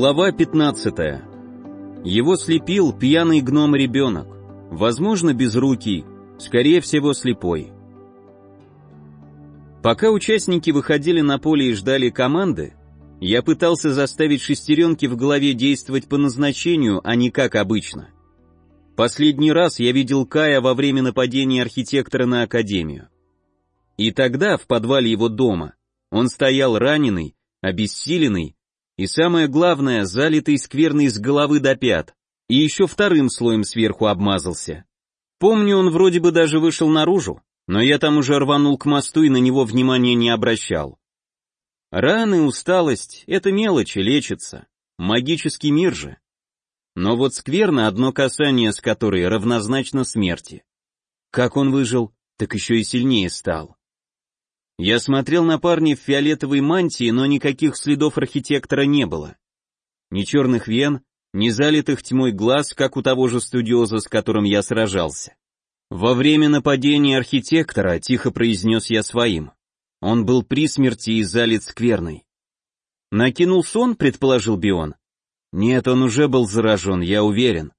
Глава 15. Его слепил пьяный гном-ребенок. Возможно, безрукий, скорее всего, слепой. Пока участники выходили на поле и ждали команды, я пытался заставить шестеренки в голове действовать по назначению, а не как обычно. Последний раз я видел Кая во время нападения архитектора на Академию. И тогда, в подвале его дома, он стоял раненый, обессиленный, и самое главное, залитый скверный с головы до пят, и еще вторым слоем сверху обмазался. Помню, он вроде бы даже вышел наружу, но я там уже рванул к мосту и на него внимания не обращал. Раны, усталость — это мелочи, лечится. Магический мир же. Но вот скверно одно касание, с которой равнозначно смерти. Как он выжил, так еще и сильнее стал. Я смотрел на парня в фиолетовой мантии, но никаких следов архитектора не было. Ни черных вен, ни залитых тьмой глаз, как у того же студиоза, с которым я сражался. Во время нападения архитектора, тихо произнес я своим, он был при смерти и залит скверной. Накинул сон, предположил Бион. Нет, он уже был заражен, я уверен.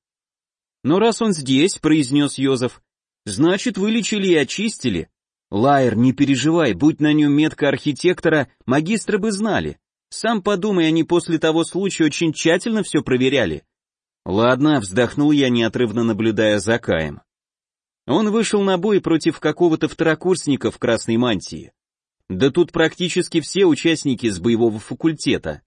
Но раз он здесь, произнес Йозеф, значит вылечили и очистили, Лайер, не переживай, будь на нем метка архитектора, магистры бы знали. Сам подумай, они после того случая очень тщательно все проверяли. Ладно, вздохнул я, неотрывно наблюдая за Каем. Он вышел на бой против какого-то второкурсника в красной мантии. Да тут практически все участники с боевого факультета.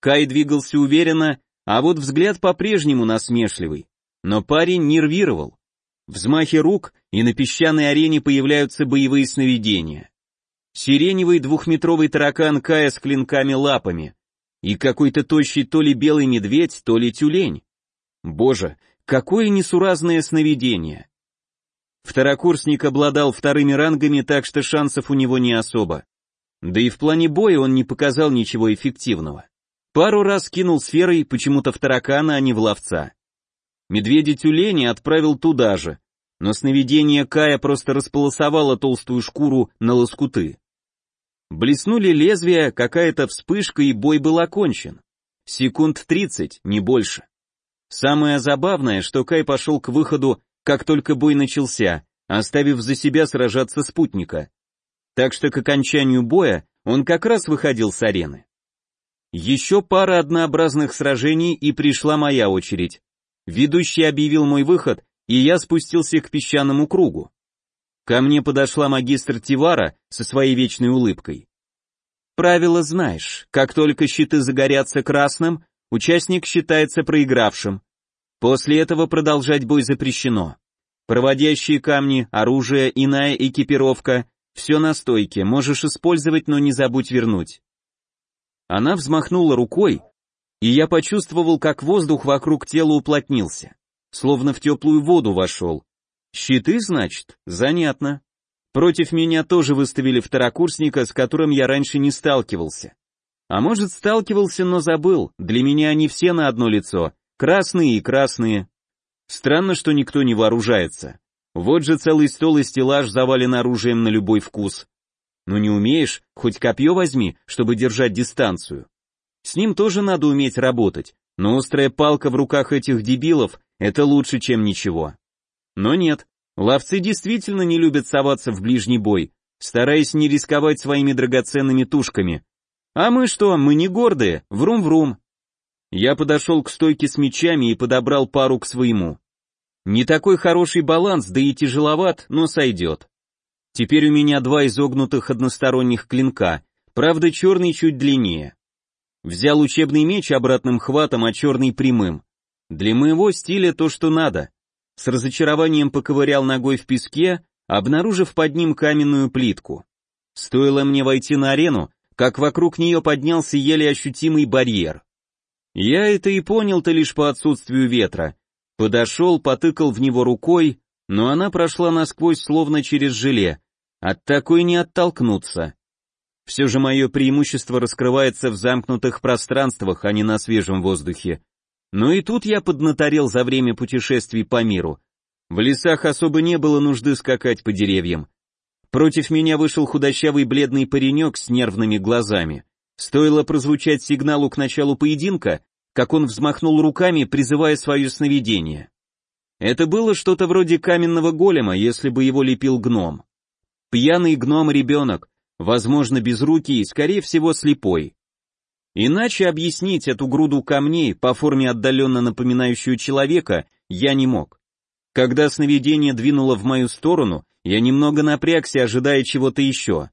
Кай двигался уверенно, а вот взгляд по-прежнему насмешливый. Но парень нервировал. Взмахи рук, и на песчаной арене появляются боевые сновидения. Сиреневый двухметровый таракан Кая с клинками-лапами. И какой-то тощий то ли белый медведь, то ли тюлень. Боже, какое несуразное сновидение. Второкурсник обладал вторыми рангами, так что шансов у него не особо. Да и в плане боя он не показал ничего эффективного. Пару раз кинул сферой почему-то в таракана, а не в ловца. Медведя-тюлени отправил туда же, но сновидение Кая просто располосовало толстую шкуру на лоскуты. Блеснули лезвия, какая-то вспышка, и бой был окончен. Секунд тридцать, не больше. Самое забавное, что Кай пошел к выходу, как только бой начался, оставив за себя сражаться спутника. Так что к окончанию боя он как раз выходил с арены. Еще пара однообразных сражений, и пришла моя очередь. Ведущий объявил мой выход, и я спустился к песчаному кругу. Ко мне подошла магистр Тивара со своей вечной улыбкой. Правило знаешь, как только щиты загорятся красным, участник считается проигравшим. После этого продолжать бой запрещено. Проводящие камни, оружие, иная экипировка, все на стойке, можешь использовать, но не забудь вернуть. Она взмахнула рукой, и я почувствовал, как воздух вокруг тела уплотнился, словно в теплую воду вошел. Щиты, значит? Занятно. Против меня тоже выставили второкурсника, с которым я раньше не сталкивался. А может, сталкивался, но забыл, для меня они все на одно лицо, красные и красные. Странно, что никто не вооружается. Вот же целый стол и стеллаж завален оружием на любой вкус. Ну не умеешь, хоть копье возьми, чтобы держать дистанцию. С ним тоже надо уметь работать, но острая палка в руках этих дебилов — это лучше, чем ничего. Но нет, ловцы действительно не любят соваться в ближний бой, стараясь не рисковать своими драгоценными тушками. А мы что, мы не гордые, врум-врум. Я подошел к стойке с мечами и подобрал пару к своему. Не такой хороший баланс, да и тяжеловат, но сойдет. Теперь у меня два изогнутых односторонних клинка, правда черный чуть длиннее. Взял учебный меч обратным хватом, а черный прямым. Для моего стиля то, что надо. С разочарованием поковырял ногой в песке, обнаружив под ним каменную плитку. Стоило мне войти на арену, как вокруг нее поднялся еле ощутимый барьер. Я это и понял-то лишь по отсутствию ветра. Подошел, потыкал в него рукой, но она прошла насквозь словно через желе. От такой не оттолкнуться. Все же мое преимущество раскрывается в замкнутых пространствах, а не на свежем воздухе. Но и тут я поднаторел за время путешествий по миру. В лесах особо не было нужды скакать по деревьям. Против меня вышел худощавый бледный паренек с нервными глазами. Стоило прозвучать сигналу к началу поединка, как он взмахнул руками, призывая свое сновидение. Это было что-то вроде каменного голема, если бы его лепил гном. Пьяный гном-ребенок, возможно, без руки и, скорее всего, слепой. Иначе объяснить эту груду камней, по форме отдаленно напоминающую человека, я не мог. Когда сновидение двинуло в мою сторону, я немного напрягся, ожидая чего-то еще.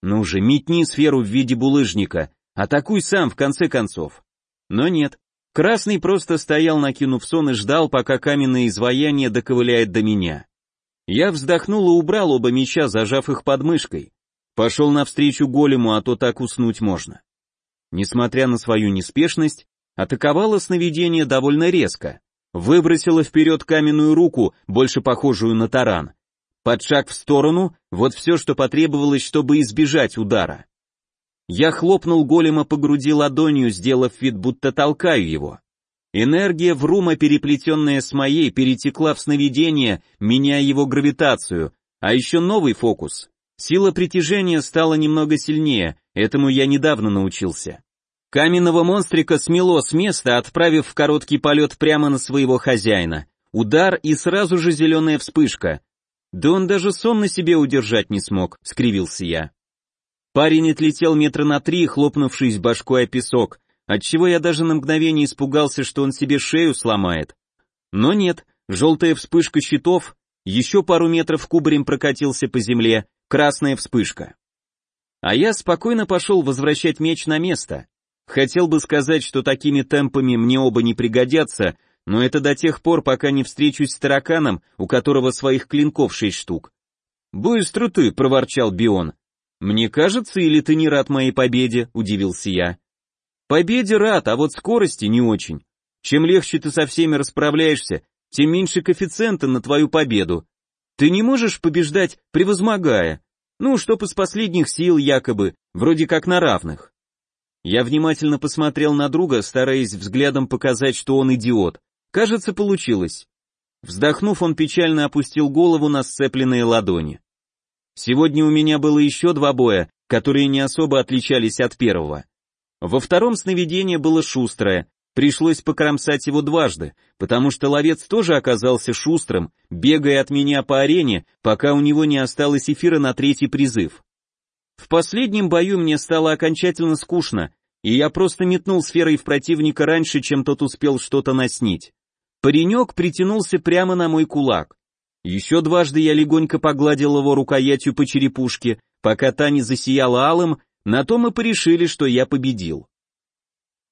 Ну же, метни сферу в виде булыжника, атакуй сам, в конце концов. Но нет. Красный просто стоял, накинув сон, и ждал, пока каменное изваяние доковыляет до меня. Я вздохнул и убрал оба меча, зажав их под мышкой. Пошел навстречу голему, а то так уснуть можно. Несмотря на свою неспешность, атаковало сновидение довольно резко. Выбросило вперед каменную руку, больше похожую на таран. Под шаг в сторону, вот все, что потребовалось, чтобы избежать удара. Я хлопнул голема по груди ладонью, сделав вид, будто толкаю его. Энергия врума, переплетенная с моей, перетекла в сновидение, меняя его гравитацию, а еще новый фокус. Сила притяжения стала немного сильнее, этому я недавно научился. Каменного монстрика смело с места, отправив в короткий полет прямо на своего хозяина. Удар и сразу же зеленая вспышка. Да он даже сон на себе удержать не смог, скривился я. Парень отлетел метра на три, хлопнувшись башкой о песок, отчего я даже на мгновение испугался, что он себе шею сломает. Но нет, желтая вспышка щитов, еще пару метров кубарем прокатился по земле, красная вспышка. А я спокойно пошел возвращать меч на место. Хотел бы сказать, что такими темпами мне оба не пригодятся, но это до тех пор, пока не встречусь с тараканом, у которого своих клинков шесть штук. «Быстро ты», — проворчал Бион. «Мне кажется, или ты не рад моей победе?» — удивился я. «Победе рад, а вот скорости не очень. Чем легче ты со всеми расправляешься, тем меньше коэффициента на твою победу. Ты не можешь побеждать, превозмогая. Ну, чтоб из последних сил якобы, вроде как на равных». Я внимательно посмотрел на друга, стараясь взглядом показать, что он идиот. Кажется, получилось. Вздохнув, он печально опустил голову на сцепленные ладони. Сегодня у меня было еще два боя, которые не особо отличались от первого. Во втором сновидение было шустрое, пришлось покромсать его дважды, потому что ловец тоже оказался шустрым, бегая от меня по арене, пока у него не осталось эфира на третий призыв. В последнем бою мне стало окончательно скучно, и я просто метнул сферой в противника раньше, чем тот успел что-то наснить. Паренек притянулся прямо на мой кулак. Еще дважды я легонько погладил его рукоятью по черепушке, пока та не засияла алым, на том и порешили, что я победил.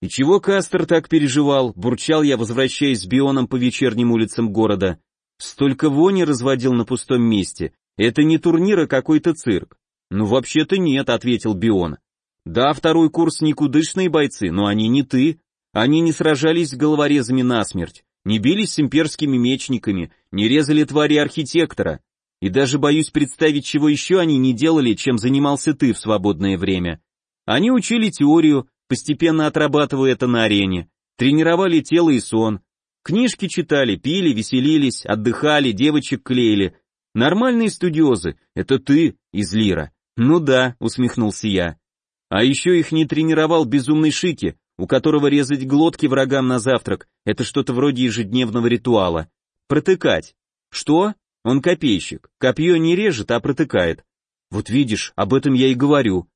И чего Кастер так переживал, бурчал я, возвращаясь с Бионом по вечерним улицам города. Столько вони разводил на пустом месте. Это не турнир, а какой-то цирк. Ну вообще-то нет, ответил Бион. Да, второй курс никудышные бойцы, но они не ты. Они не сражались с головорезами насмерть не бились с имперскими мечниками, не резали твари архитектора, и даже боюсь представить, чего еще они не делали, чем занимался ты в свободное время. Они учили теорию, постепенно отрабатывая это на арене, тренировали тело и сон, книжки читали, пили, веселились, отдыхали, девочек клеили. Нормальные студиозы, это ты из Лира. Ну да, усмехнулся я. А еще их не тренировал безумный Шики, у которого резать глотки врагам на завтрак — это что-то вроде ежедневного ритуала. Протыкать. Что? Он копейщик. Копье не режет, а протыкает. Вот видишь, об этом я и говорю.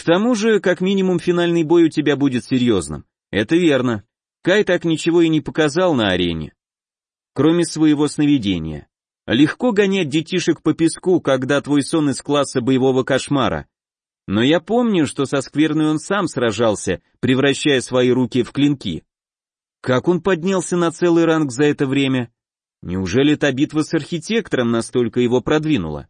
К тому же, как минимум, финальный бой у тебя будет серьезным. Это верно. Кай так ничего и не показал на арене. Кроме своего сновидения. Легко гонять детишек по песку, когда твой сон из класса боевого кошмара. Но я помню, что со скверной он сам сражался, превращая свои руки в клинки. Как он поднялся на целый ранг за это время? Неужели та битва с архитектором настолько его продвинула?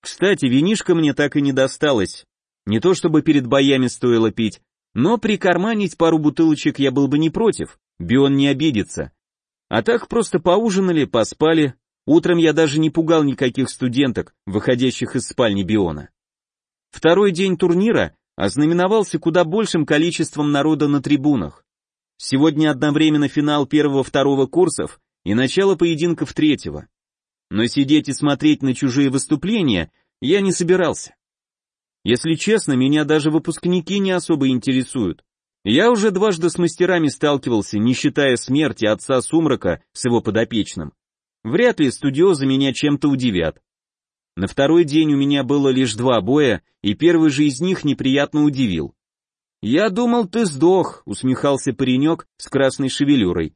Кстати, винишка мне так и не досталось. Не то чтобы перед боями стоило пить, но прикарманить пару бутылочек я был бы не против, Бион не обидится. А так просто поужинали, поспали. Утром я даже не пугал никаких студенток, выходящих из спальни Биона. Второй день турнира ознаменовался куда большим количеством народа на трибунах. Сегодня одновременно финал первого-второго курсов и начало поединков третьего. Но сидеть и смотреть на чужие выступления я не собирался. Если честно, меня даже выпускники не особо интересуют. Я уже дважды с мастерами сталкивался, не считая смерти отца Сумрака с его подопечным. Вряд ли студиозы меня чем-то удивят. На второй день у меня было лишь два боя, и первый же из них неприятно удивил. «Я думал, ты сдох», — усмехался паренек с красной шевелюрой.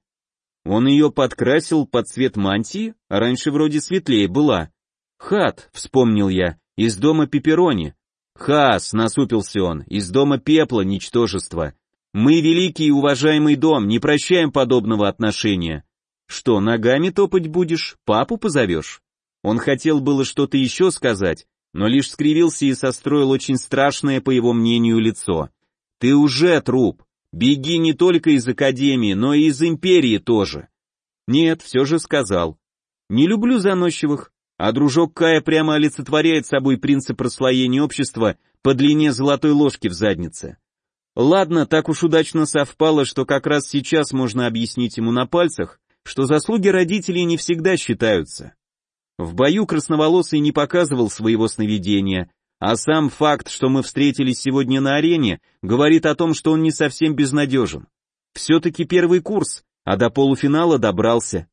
Он ее подкрасил под цвет мантии, а раньше вроде светлее была. «Хат», — вспомнил я, — «из дома Пепперони». «Хас», — насупился он, — «из дома пепла, ничтожество. Мы, великий и уважаемый дом, не прощаем подобного отношения. Что, ногами топать будешь, папу позовешь?» Он хотел было что-то еще сказать, но лишь скривился и состроил очень страшное, по его мнению, лицо. «Ты уже труп. Беги не только из Академии, но и из Империи тоже». «Нет, все же сказал. Не люблю заносчивых, а дружок Кая прямо олицетворяет собой принцип расслоения общества по длине золотой ложки в заднице. Ладно, так уж удачно совпало, что как раз сейчас можно объяснить ему на пальцах, что заслуги родителей не всегда считаются. В бою красноволосый не показывал своего сновидения, а сам факт, что мы встретились сегодня на арене, говорит о том, что он не совсем безнадежен. Все-таки первый курс, а до полуфинала добрался.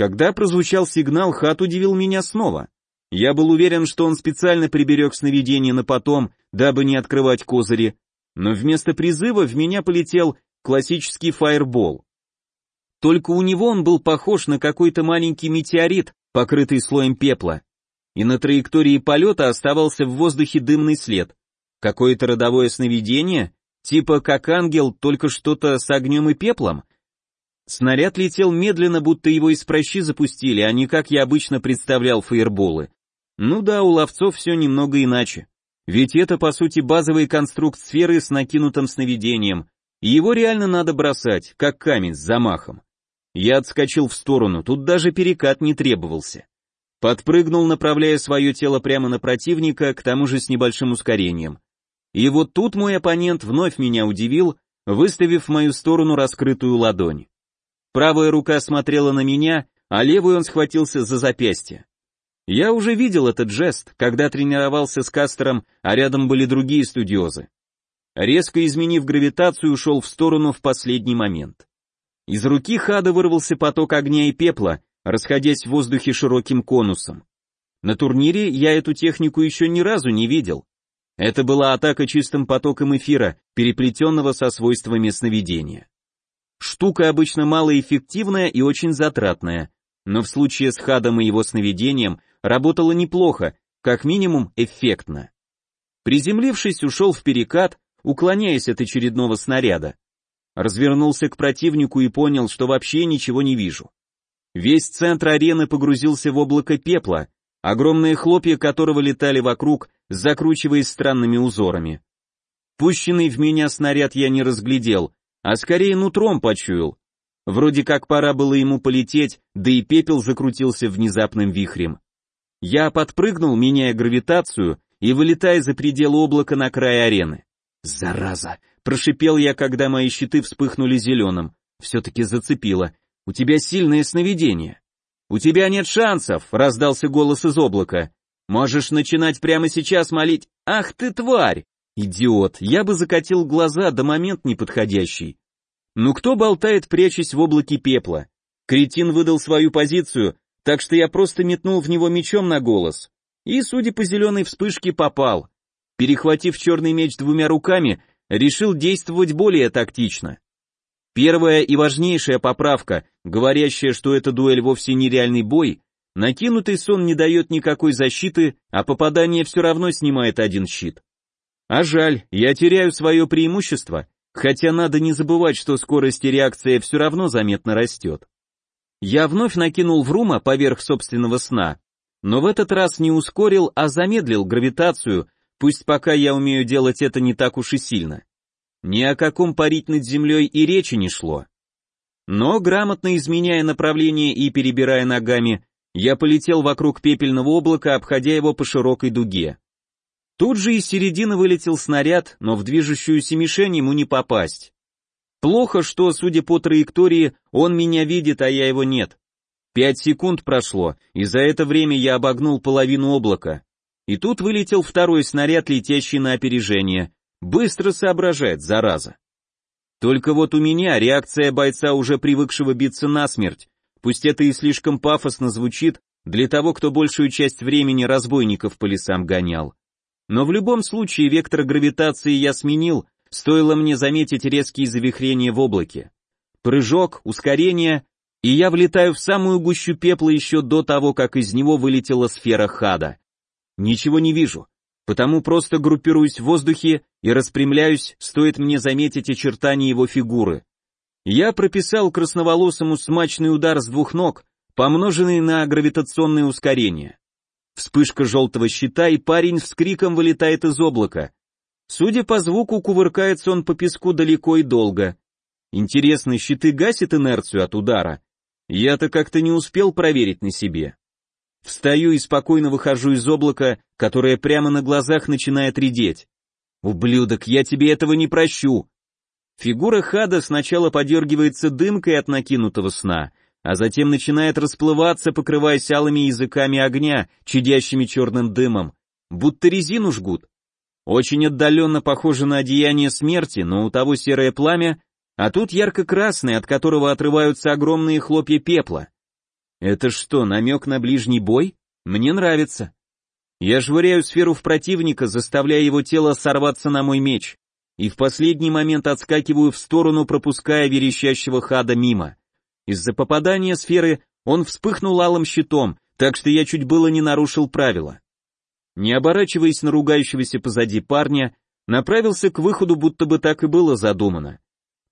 Когда прозвучал сигнал, Хат удивил меня снова. Я был уверен, что он специально приберег сновидение на потом, дабы не открывать козыри, но вместо призыва в меня полетел классический фаербол. Только у него он был похож на какой-то маленький метеорит, покрытый слоем пепла, и на траектории полета оставался в воздухе дымный след. Какое-то родовое сновидение, типа как ангел, только что-то с огнем и пеплом. Снаряд летел медленно, будто его из прощи запустили, а не как я обычно представлял фаерболы. Ну да, у ловцов все немного иначе. Ведь это, по сути, базовый конструкт сферы с накинутым сновидением, и его реально надо бросать, как камень с замахом. Я отскочил в сторону, тут даже перекат не требовался. Подпрыгнул, направляя свое тело прямо на противника, к тому же с небольшим ускорением. И вот тут мой оппонент вновь меня удивил, выставив в мою сторону раскрытую ладонь. Правая рука смотрела на меня, а левую он схватился за запястье. Я уже видел этот жест, когда тренировался с Кастером, а рядом были другие студиозы. Резко изменив гравитацию, ушел в сторону в последний момент. Из руки Хада вырвался поток огня и пепла, расходясь в воздухе широким конусом. На турнире я эту технику еще ни разу не видел. Это была атака чистым потоком эфира, переплетенного со свойствами сновидения. Штука обычно малоэффективная и очень затратная, но в случае с Хадом и его сновидением работала неплохо, как минимум эффектно. Приземлившись, ушел в перекат, уклоняясь от очередного снаряда. Развернулся к противнику и понял, что вообще ничего не вижу. Весь центр арены погрузился в облако пепла, огромные хлопья которого летали вокруг, закручиваясь странными узорами. Пущенный в меня снаряд я не разглядел, а скорее нутром почуял. Вроде как пора было ему полететь, да и пепел закрутился внезапным вихрем. Я подпрыгнул, меняя гравитацию, и вылетая за пределы облака на край арены. «Зараза!» — прошипел я, когда мои щиты вспыхнули зеленым. Все-таки зацепило. «У тебя сильное сновидение». «У тебя нет шансов!» — раздался голос из облака. «Можешь начинать прямо сейчас молить. Ах ты тварь!» «Идиот! Я бы закатил глаза, до момент неподходящий». «Ну кто болтает, прячась в облаке пепла?» Кретин выдал свою позицию, так что я просто метнул в него мечом на голос. И, судя по зеленой вспышке, попал. Перехватив черный меч двумя руками, решил действовать более тактично. Первая и важнейшая поправка, говорящая, что эта дуэль вовсе не реальный бой, накинутый сон не дает никакой защиты, а попадание все равно снимает один щит. А жаль, я теряю свое преимущество, хотя надо не забывать, что скорость и реакция все равно заметно растет. Я вновь накинул Врума поверх собственного сна, но в этот раз не ускорил, а замедлил гравитацию, Пусть пока я умею делать это не так уж и сильно. Ни о каком парить над землей и речи не шло. Но, грамотно изменяя направление и перебирая ногами, я полетел вокруг пепельного облака, обходя его по широкой дуге. Тут же из середины вылетел снаряд, но в движущуюся мишень ему не попасть. Плохо, что, судя по траектории, он меня видит, а я его нет. Пять секунд прошло, и за это время я обогнул половину облака. И тут вылетел второй снаряд, летящий на опережение. Быстро соображает, зараза. Только вот у меня реакция бойца, уже привыкшего биться насмерть, пусть это и слишком пафосно звучит для того, кто большую часть времени разбойников по лесам гонял. Но в любом случае вектор гравитации я сменил, стоило мне заметить резкие завихрения в облаке. Прыжок, ускорение, и я влетаю в самую гущу пепла еще до того, как из него вылетела сфера хада. Ничего не вижу, потому просто группируюсь в воздухе и распрямляюсь, стоит мне заметить очертания его фигуры. Я прописал красноволосому смачный удар с двух ног, помноженный на гравитационное ускорение. Вспышка желтого щита, и парень с криком вылетает из облака. Судя по звуку, кувыркается он по песку далеко и долго. Интересно, щиты гасят инерцию от удара? Я-то как-то не успел проверить на себе. Встаю и спокойно выхожу из облака, которое прямо на глазах начинает редеть. «Ублюдок, я тебе этого не прощу!» Фигура Хада сначала подергивается дымкой от накинутого сна, а затем начинает расплываться, покрываясь алыми языками огня, чадящими черным дымом, будто резину жгут. Очень отдаленно похоже на одеяние смерти, но у того серое пламя, а тут ярко-красный, от которого отрываются огромные хлопья пепла. Это что, намек на ближний бой? Мне нравится. Я швыряю сферу в противника, заставляя его тело сорваться на мой меч, и в последний момент отскакиваю в сторону, пропуская верещащего хада мимо. Из-за попадания сферы он вспыхнул алым щитом, так что я чуть было не нарушил правила. Не оборачиваясь на ругающегося позади парня, направился к выходу, будто бы так и было задумано.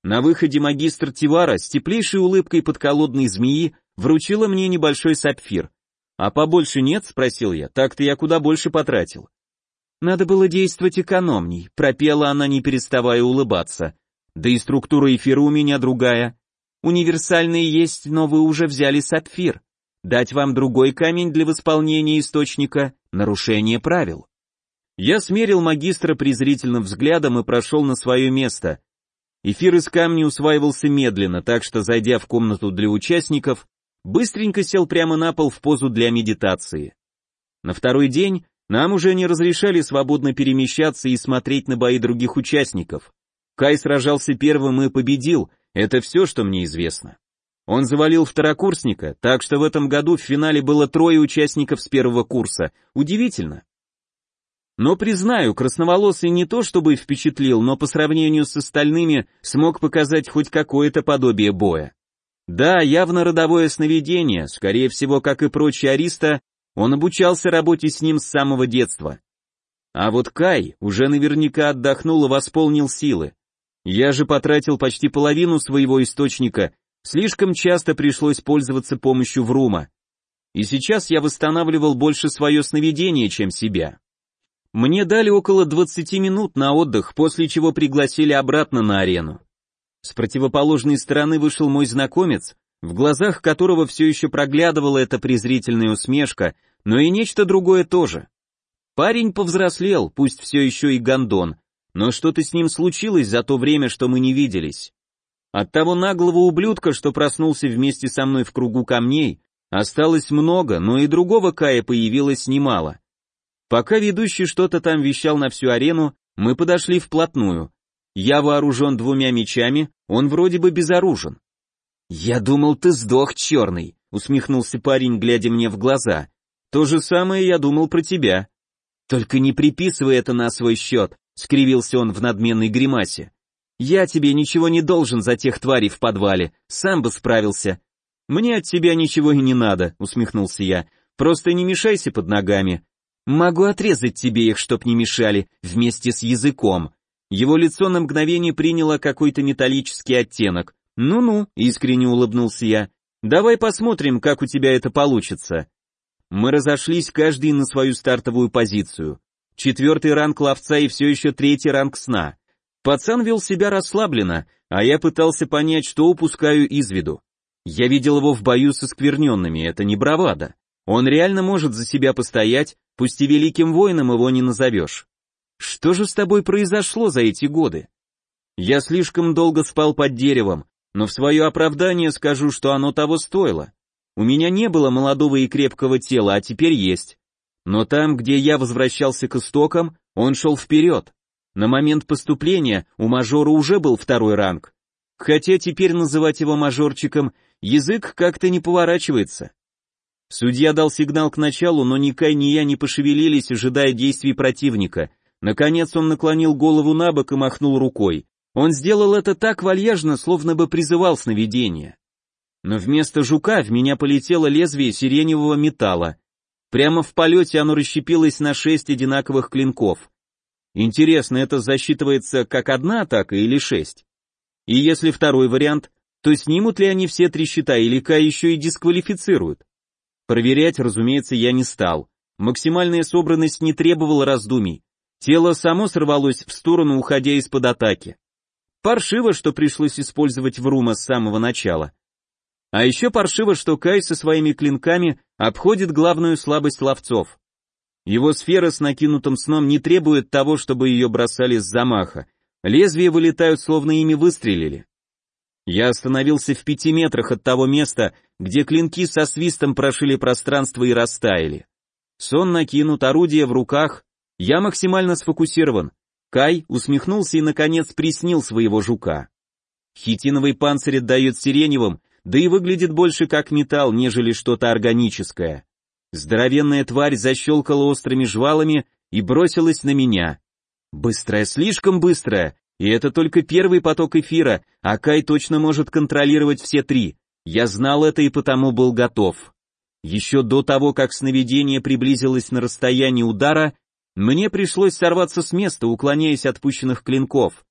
На выходе магистр Тивара с теплейшей улыбкой подколодной змеи Вручила мне небольшой сапфир. А побольше нет, спросил я, так-то я куда больше потратил. Надо было действовать экономней, пропела она, не переставая улыбаться. Да и структура эфира у меня другая. Универсальные есть, но вы уже взяли сапфир. Дать вам другой камень для восполнения источника — нарушение правил. Я смерил магистра презрительным взглядом и прошел на свое место. Эфир из камня усваивался медленно, так что, зайдя в комнату для участников, быстренько сел прямо на пол в позу для медитации. На второй день нам уже не разрешали свободно перемещаться и смотреть на бои других участников. Кай сражался первым и победил, это все, что мне известно. Он завалил второкурсника, так что в этом году в финале было трое участников с первого курса. Удивительно. Но признаю, красноволосый не то чтобы впечатлил, но по сравнению с остальными смог показать хоть какое-то подобие боя. Да, явно родовое сновидение, скорее всего, как и прочие Ариста, он обучался работе с ним с самого детства. А вот Кай уже наверняка отдохнул и восполнил силы. Я же потратил почти половину своего источника, слишком часто пришлось пользоваться помощью Врума. И сейчас я восстанавливал больше свое сновидение, чем себя. Мне дали около 20 минут на отдых, после чего пригласили обратно на арену. С противоположной стороны вышел мой знакомец, в глазах которого все еще проглядывала эта презрительная усмешка, но и нечто другое тоже. Парень повзрослел, пусть все еще и гондон, но что-то с ним случилось за то время, что мы не виделись. От того наглого ублюдка, что проснулся вместе со мной в кругу камней, осталось много, но и другого Кая появилось немало. Пока ведущий что-то там вещал на всю арену, мы подошли вплотную. Я вооружен двумя мечами, он вроде бы безоружен. «Я думал, ты сдох, черный», — усмехнулся парень, глядя мне в глаза. «То же самое я думал про тебя». «Только не приписывай это на свой счет», — скривился он в надменной гримасе. «Я тебе ничего не должен за тех тварей в подвале, сам бы справился». «Мне от тебя ничего и не надо», — усмехнулся я. «Просто не мешайся под ногами. Могу отрезать тебе их, чтоб не мешали, вместе с языком», его лицо на мгновение приняло какой-то металлический оттенок. «Ну-ну», — искренне улыбнулся я, — «давай посмотрим, как у тебя это получится». Мы разошлись каждый на свою стартовую позицию. Четвертый ранг ловца и все еще третий ранг сна. Пацан вел себя расслабленно, а я пытался понять, что упускаю из виду. Я видел его в бою со скверненными, это не бравада. Он реально может за себя постоять, пусть и великим воином его не назовешь. Что же с тобой произошло за эти годы? Я слишком долго спал под деревом, но в свое оправдание скажу, что оно того стоило. У меня не было молодого и крепкого тела, а теперь есть. Но там, где я возвращался к истокам, он шел вперед. На момент поступления у мажора уже был второй ранг, Хотя теперь называть его мажорчиком язык как-то не поворачивается. Судья дал сигнал к началу, но ни Кай, ни я не пошевелились, ожидая действий противника. Наконец он наклонил голову на бок и махнул рукой. Он сделал это так вальяжно, словно бы призывал сновидение. Но вместо жука в меня полетело лезвие сиреневого металла. Прямо в полете оно расщепилось на шесть одинаковых клинков. Интересно, это засчитывается как одна атака или шесть? И если второй вариант, то снимут ли они все три щита или К еще и дисквалифицируют? Проверять, разумеется, я не стал. Максимальная собранность не требовала раздумий. Тело само сорвалось в сторону, уходя из-под атаки. Паршиво, что пришлось использовать Врума с самого начала. А еще паршиво, что Кай со своими клинками обходит главную слабость ловцов. Его сфера с накинутым сном не требует того, чтобы ее бросали с замаха. Лезвия вылетают, словно ими выстрелили. Я остановился в пяти метрах от того места, где клинки со свистом прошили пространство и растаяли. Сон накинут, орудие в руках, я максимально сфокусирован. Кай усмехнулся и, наконец, приснил своего жука. Хитиновый панцирь отдает сиреневым, да и выглядит больше как металл, нежели что-то органическое. Здоровенная тварь защелкала острыми жвалами и бросилась на меня. Быстрая, слишком быстрая, и это только первый поток эфира, а Кай точно может контролировать все три. Я знал это и потому был готов. Еще до того, как сновидение приблизилось на расстояние удара, мне пришлось сорваться с места, уклоняясь от пущенных клинков.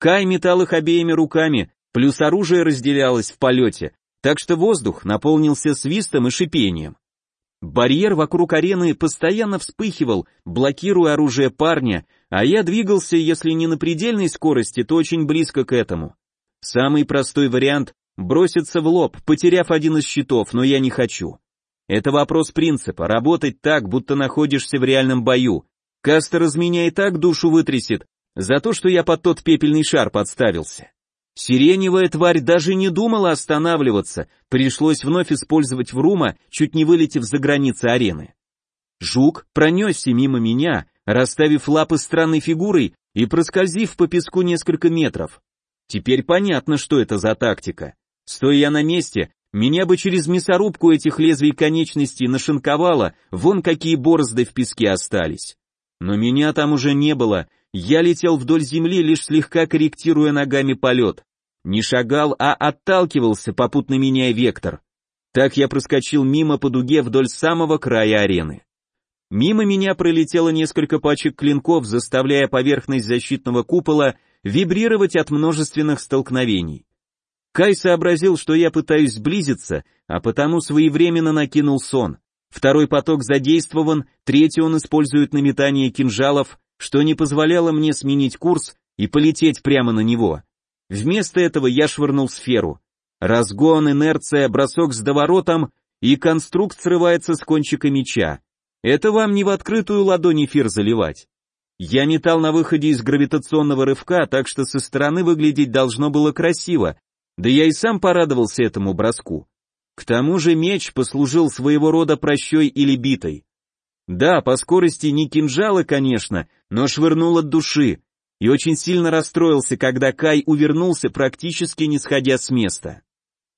Кай метал их обеими руками, плюс оружие разделялось в полете, так что воздух наполнился свистом и шипением. Барьер вокруг арены постоянно вспыхивал, блокируя оружие парня, а я двигался, если не на предельной скорости, то очень близко к этому. Самый простой вариант — броситься в лоб, потеряв один из щитов, но я не хочу. Это вопрос принципа, работать так, будто находишься в реальном бою, Кастер из меня и так душу вытрясет, за то, что я под тот пепельный шар подставился. Сиреневая тварь даже не думала останавливаться, пришлось вновь использовать врума, чуть не вылетев за границы арены. Жук пронесся мимо меня, расставив лапы странной фигурой и проскользив по песку несколько метров. Теперь понятно, что это за тактика. Стоя на месте, меня бы через мясорубку этих лезвий конечностей нашинковало, вон какие борозды в песке остались. Но меня там уже не было, я летел вдоль земли, лишь слегка корректируя ногами полет. Не шагал, а отталкивался, попутно меняя вектор. Так я проскочил мимо по дуге вдоль самого края арены. Мимо меня пролетело несколько пачек клинков, заставляя поверхность защитного купола вибрировать от множественных столкновений. Кай сообразил, что я пытаюсь сблизиться, а потому своевременно накинул сон. Второй поток задействован, третий он использует на метание кинжалов, что не позволяло мне сменить курс и полететь прямо на него. Вместо этого я швырнул сферу. Разгон, инерция, бросок с доворотом, и конструкт срывается с кончика меча. Это вам не в открытую ладонь эфир заливать. Я метал на выходе из гравитационного рывка, так что со стороны выглядеть должно было красиво, да я и сам порадовался этому броску. К тому же меч послужил своего рода прощой или битой. Да, по скорости не кинжалы, конечно, но швырнул от души, и очень сильно расстроился, когда Кай увернулся, практически не сходя с места.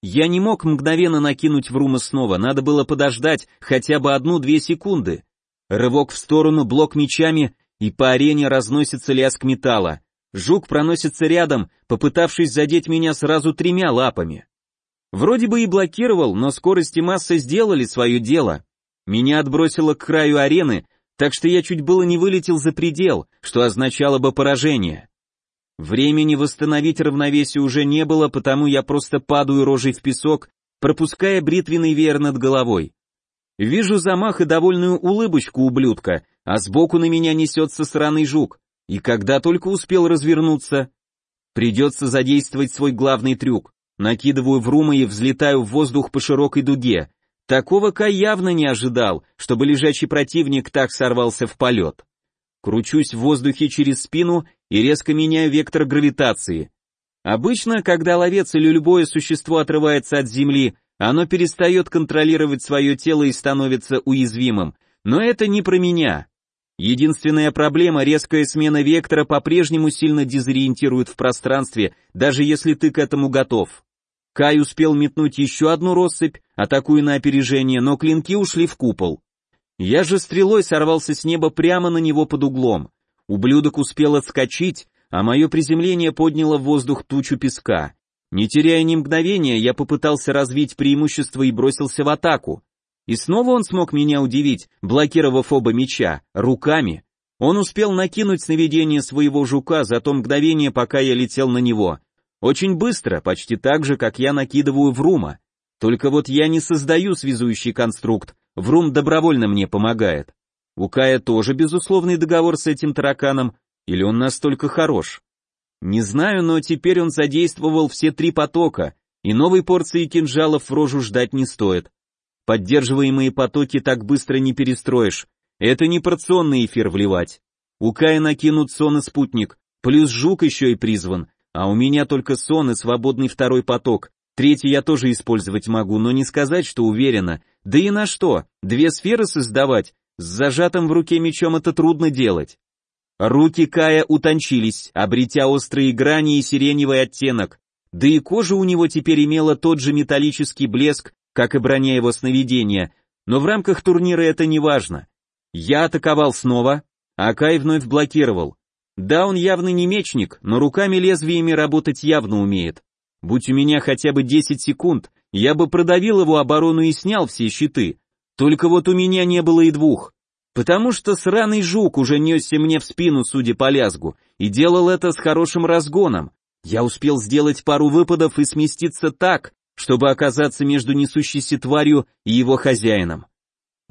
Я не мог мгновенно накинуть Врума снова, надо было подождать хотя бы одну-две секунды. Рывок в сторону, блок мечами, и по арене разносится лязг металла. Жук проносится рядом, попытавшись задеть меня сразу тремя лапами. Вроде бы и блокировал, но скорость и масса сделали свое дело. Меня отбросило к краю арены, так что я чуть было не вылетел за предел, что означало бы поражение. Времени восстановить равновесие уже не было, потому я просто падаю рожей в песок, пропуская бритвенный веер над головой. Вижу замах и довольную улыбочку ублюдка, а сбоку на меня несется сраный жук. И когда только успел развернуться, придется задействовать свой главный трюк. Накидываю в румы и взлетаю в воздух по широкой дуге. Такого Кай явно не ожидал, чтобы лежачий противник так сорвался в полет. Кручусь в воздухе через спину и резко меняю вектор гравитации. Обычно, когда ловец или любое существо отрывается от земли, оно перестает контролировать свое тело и становится уязвимым. Но это не про меня. Единственная проблема — резкая смена вектора по-прежнему сильно дезориентирует в пространстве, даже если ты к этому готов. Кай успел метнуть еще одну россыпь, атакуя на опережение, но клинки ушли в купол. Я же стрелой сорвался с неба прямо на него под углом. Ублюдок успел отскочить, а мое приземление подняло в воздух тучу песка. Не теряя ни мгновения, я попытался развить преимущество и бросился в атаку. И снова он смог меня удивить, блокировав оба меча, руками. Он успел накинуть сновидение своего жука за то мгновение, пока я летел на него. Очень быстро, почти так же, как я накидываю Врума. Только вот я не создаю связующий конструкт, Врум добровольно мне помогает. У Кая тоже безусловный договор с этим тараканом, или он настолько хорош? Не знаю, но теперь он задействовал все три потока, и новой порции кинжалов в рожу ждать не стоит. Поддерживаемые потоки так быстро не перестроишь. Это не порционный эфир вливать. У Кая накинут сон и спутник, плюс жук еще и призван, а у меня только сон и свободный второй поток. Третий я тоже использовать могу, но не сказать, что уверенно. Да и на что? Две сферы создавать? С зажатым в руке мечом это трудно делать. Руки Кая утончились, обретя острые грани и сиреневый оттенок, да и кожа у него теперь имела тот же металлический блеск, как и броня его сновидения, но в рамках турнира это не важно. Я атаковал снова, а Кай вновь блокировал. Да, он явно не мечник, но руками-лезвиями работать явно умеет. Будь у меня хотя бы 10 секунд, я бы продавил его оборону и снял все щиты. Только вот у меня не было и двух. Потому что сраный жук уже несся мне в спину, судя по лязгу, и делал это с хорошим разгоном. Я успел сделать пару выпадов и сместиться так, чтобы оказаться между несущейся тварью и его хозяином.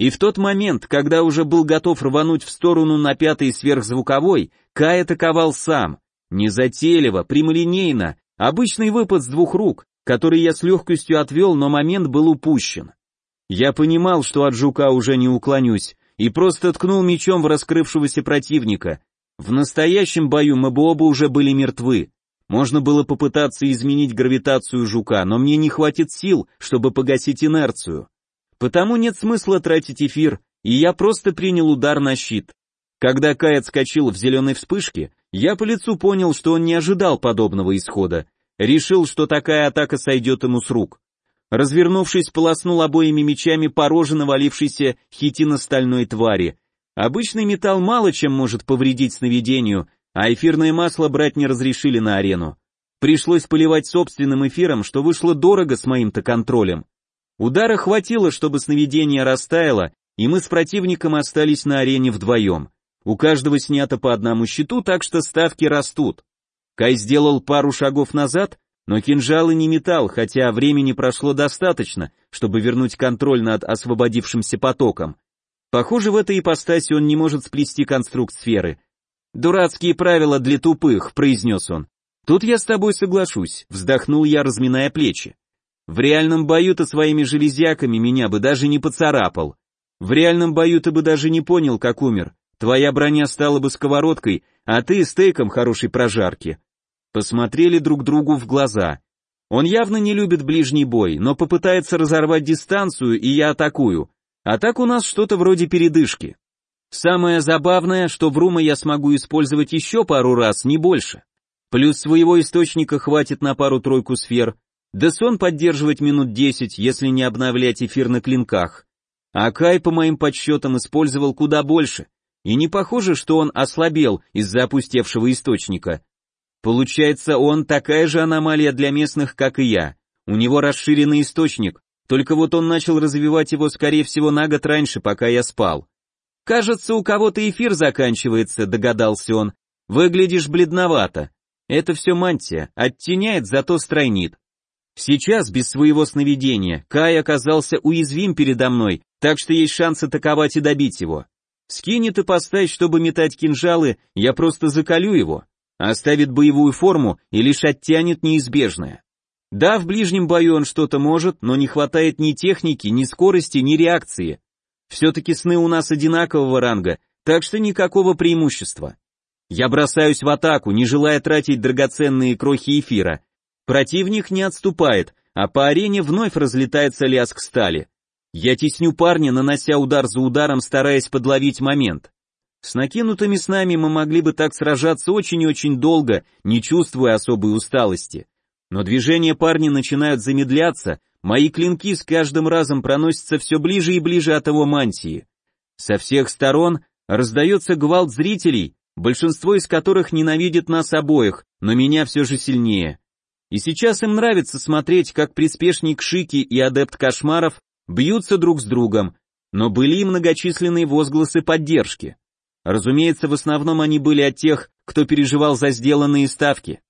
И в тот момент, когда уже был готов рвануть в сторону на пятый сверхзвуковой, Кай атаковал сам. Незатейливо, прямолинейно, обычный выпад с двух рук, который я с легкостью отвел, но момент был упущен. Я понимал, что от жука уже не уклонюсь, и просто ткнул мечом в раскрывшегося противника. В настоящем бою мы бы оба уже были мертвы. Можно было попытаться изменить гравитацию жука, но мне не хватит сил, чтобы погасить инерцию. Потому нет смысла тратить эфир, и я просто принял удар на щит. Когда Кай отскочил в зеленой вспышке, я по лицу понял, что он не ожидал подобного исхода. Решил, что такая атака сойдет ему с рук. Развернувшись, полоснул обоими мечами по роже навалившейся хитино-стальной твари. Обычный металл мало чем может повредить сновидению, а эфирное масло брать не разрешили на арену. Пришлось поливать собственным эфиром, что вышло дорого с моим-то контролем. Удара хватило, чтобы сновидение растаяло, и мы с противником остались на арене вдвоем. У каждого снято по одному щиту, так что ставки растут. Кай сделал пару шагов назад, но кинжалы не метал, хотя времени прошло достаточно, чтобы вернуть контроль над освободившимся потоком. Похоже, в этой ипостаси он не может сплести конструкт сферы. «Дурацкие правила для тупых», — произнес он. «Тут я с тобой соглашусь», — вздохнул я, разминая плечи. «В реальном бою ты своими железяками меня бы даже не поцарапал. В реальном бою ты бы даже не понял, как умер. Твоя броня стала бы сковородкой, а ты стейком хорошей прожарки посмотрели друг другу в глаза. Он явно не любит ближний бой, но попытается разорвать дистанцию, и я атакую. А так у нас что-то вроде передышки. Самое забавное, что в Рума я смогу использовать еще пару раз, не больше. Плюс своего источника хватит на пару-тройку сфер, да сон поддерживать минут десять, если не обновлять эфир на клинках. А Кай, по моим подсчетам, использовал куда больше, и не похоже, что он ослабел из-за опустевшего источника. Получается, он такая же аномалия для местных, как и я. У него расширенный источник, только вот он начал развивать его, скорее всего, на год раньше, пока я спал. «Кажется, у кого-то эфир заканчивается», — догадался он. «Выглядишь бледновато. Это все мантия, оттеняет, зато стройнит. Сейчас, без своего сновидения, Кай оказался уязвим передо мной, так что есть шанс атаковать и добить его. Скинет и поставь, чтобы метать кинжалы, я просто закалю его оставит боевую форму и лишь оттянет неизбежное. Да, в ближнем бою он что-то может, но не хватает ни техники, ни скорости, ни реакции. Все-таки сны у нас одинакового ранга, так что никакого преимущества. Я бросаюсь в атаку, не желая тратить драгоценные крохи эфира. Противник не отступает, а по арене вновь разлетается лязг стали. Я тесню парня, нанося удар за ударом, стараясь подловить момент. С накинутыми с нами мы могли бы так сражаться очень и очень долго, не чувствуя особой усталости. Но движения парня начинают замедляться, мои клинки с каждым разом проносятся все ближе и ближе от его мантии. Со всех сторон раздается гвалт зрителей, большинство из которых ненавидит нас обоих, но меня все же сильнее. И сейчас им нравится смотреть, как приспешник Шики и адепт Кошмаров бьются друг с другом, но были и многочисленные возгласы поддержки. Разумеется, в основном они были от тех, кто переживал за сделанные ставки.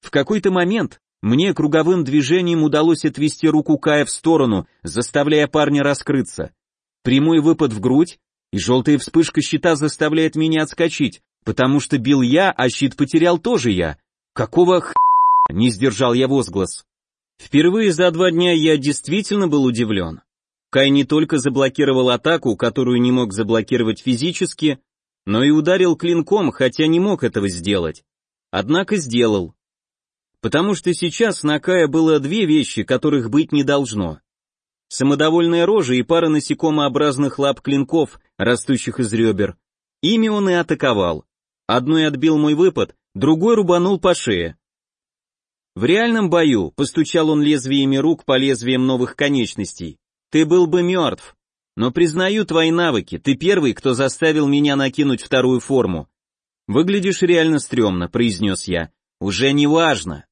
В какой-то момент мне круговым движением удалось отвести руку Кая в сторону, заставляя парня раскрыться. Прямой выпад в грудь, и желтая вспышка щита заставляет меня отскочить, потому что бил я, а щит потерял тоже я. Какого х... не сдержал я возглас. Впервые за два дня я действительно был удивлен. Кай не только заблокировал атаку, которую не мог заблокировать физически, но и ударил клинком, хотя не мог этого сделать. Однако сделал. Потому что сейчас на Кая было две вещи, которых быть не должно. Самодовольная рожа и пара насекомообразных лап клинков, растущих из ребер. Ими он и атаковал. Одной отбил мой выпад, другой рубанул по шее. В реальном бою постучал он лезвиями рук по лезвиям новых конечностей. Ты был бы мертв, но признаю твои навыки, ты первый, кто заставил меня накинуть вторую форму. Выглядишь реально стрёмно, произнес я. Уже не важно.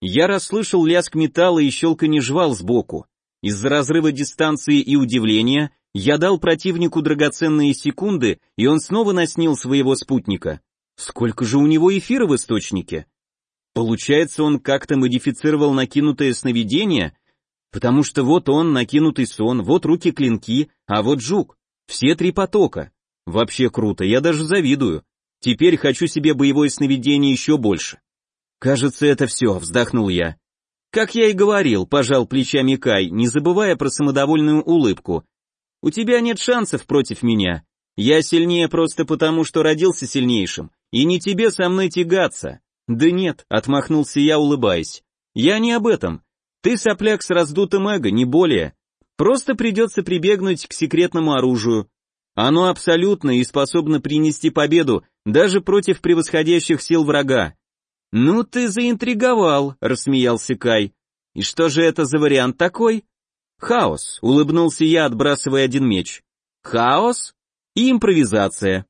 Я расслышал лязг металла и щелканье жвал сбоку. Из-за разрыва дистанции и удивления я дал противнику драгоценные секунды, и он снова наснил своего спутника. Сколько же у него эфира в источнике? Получается, он как-то модифицировал накинутое сновидение, Потому что вот он, накинутый сон, вот руки-клинки, а вот жук. Все три потока. Вообще круто, я даже завидую. Теперь хочу себе боевое сновидение еще больше. Кажется, это все, вздохнул я. Как я и говорил, пожал плечами Кай, не забывая про самодовольную улыбку. У тебя нет шансов против меня. Я сильнее просто потому, что родился сильнейшим, и не тебе со мной тягаться. Да нет, отмахнулся я, улыбаясь. Я не об этом. Ты сопляк с раздутым эго, не более. Просто придется прибегнуть к секретному оружию. Оно абсолютно и способно принести победу даже против превосходящих сил врага. Ну ты заинтриговал, рассмеялся Кай. И что же это за вариант такой? Хаос, улыбнулся я, отбрасывая один меч. Хаос и импровизация.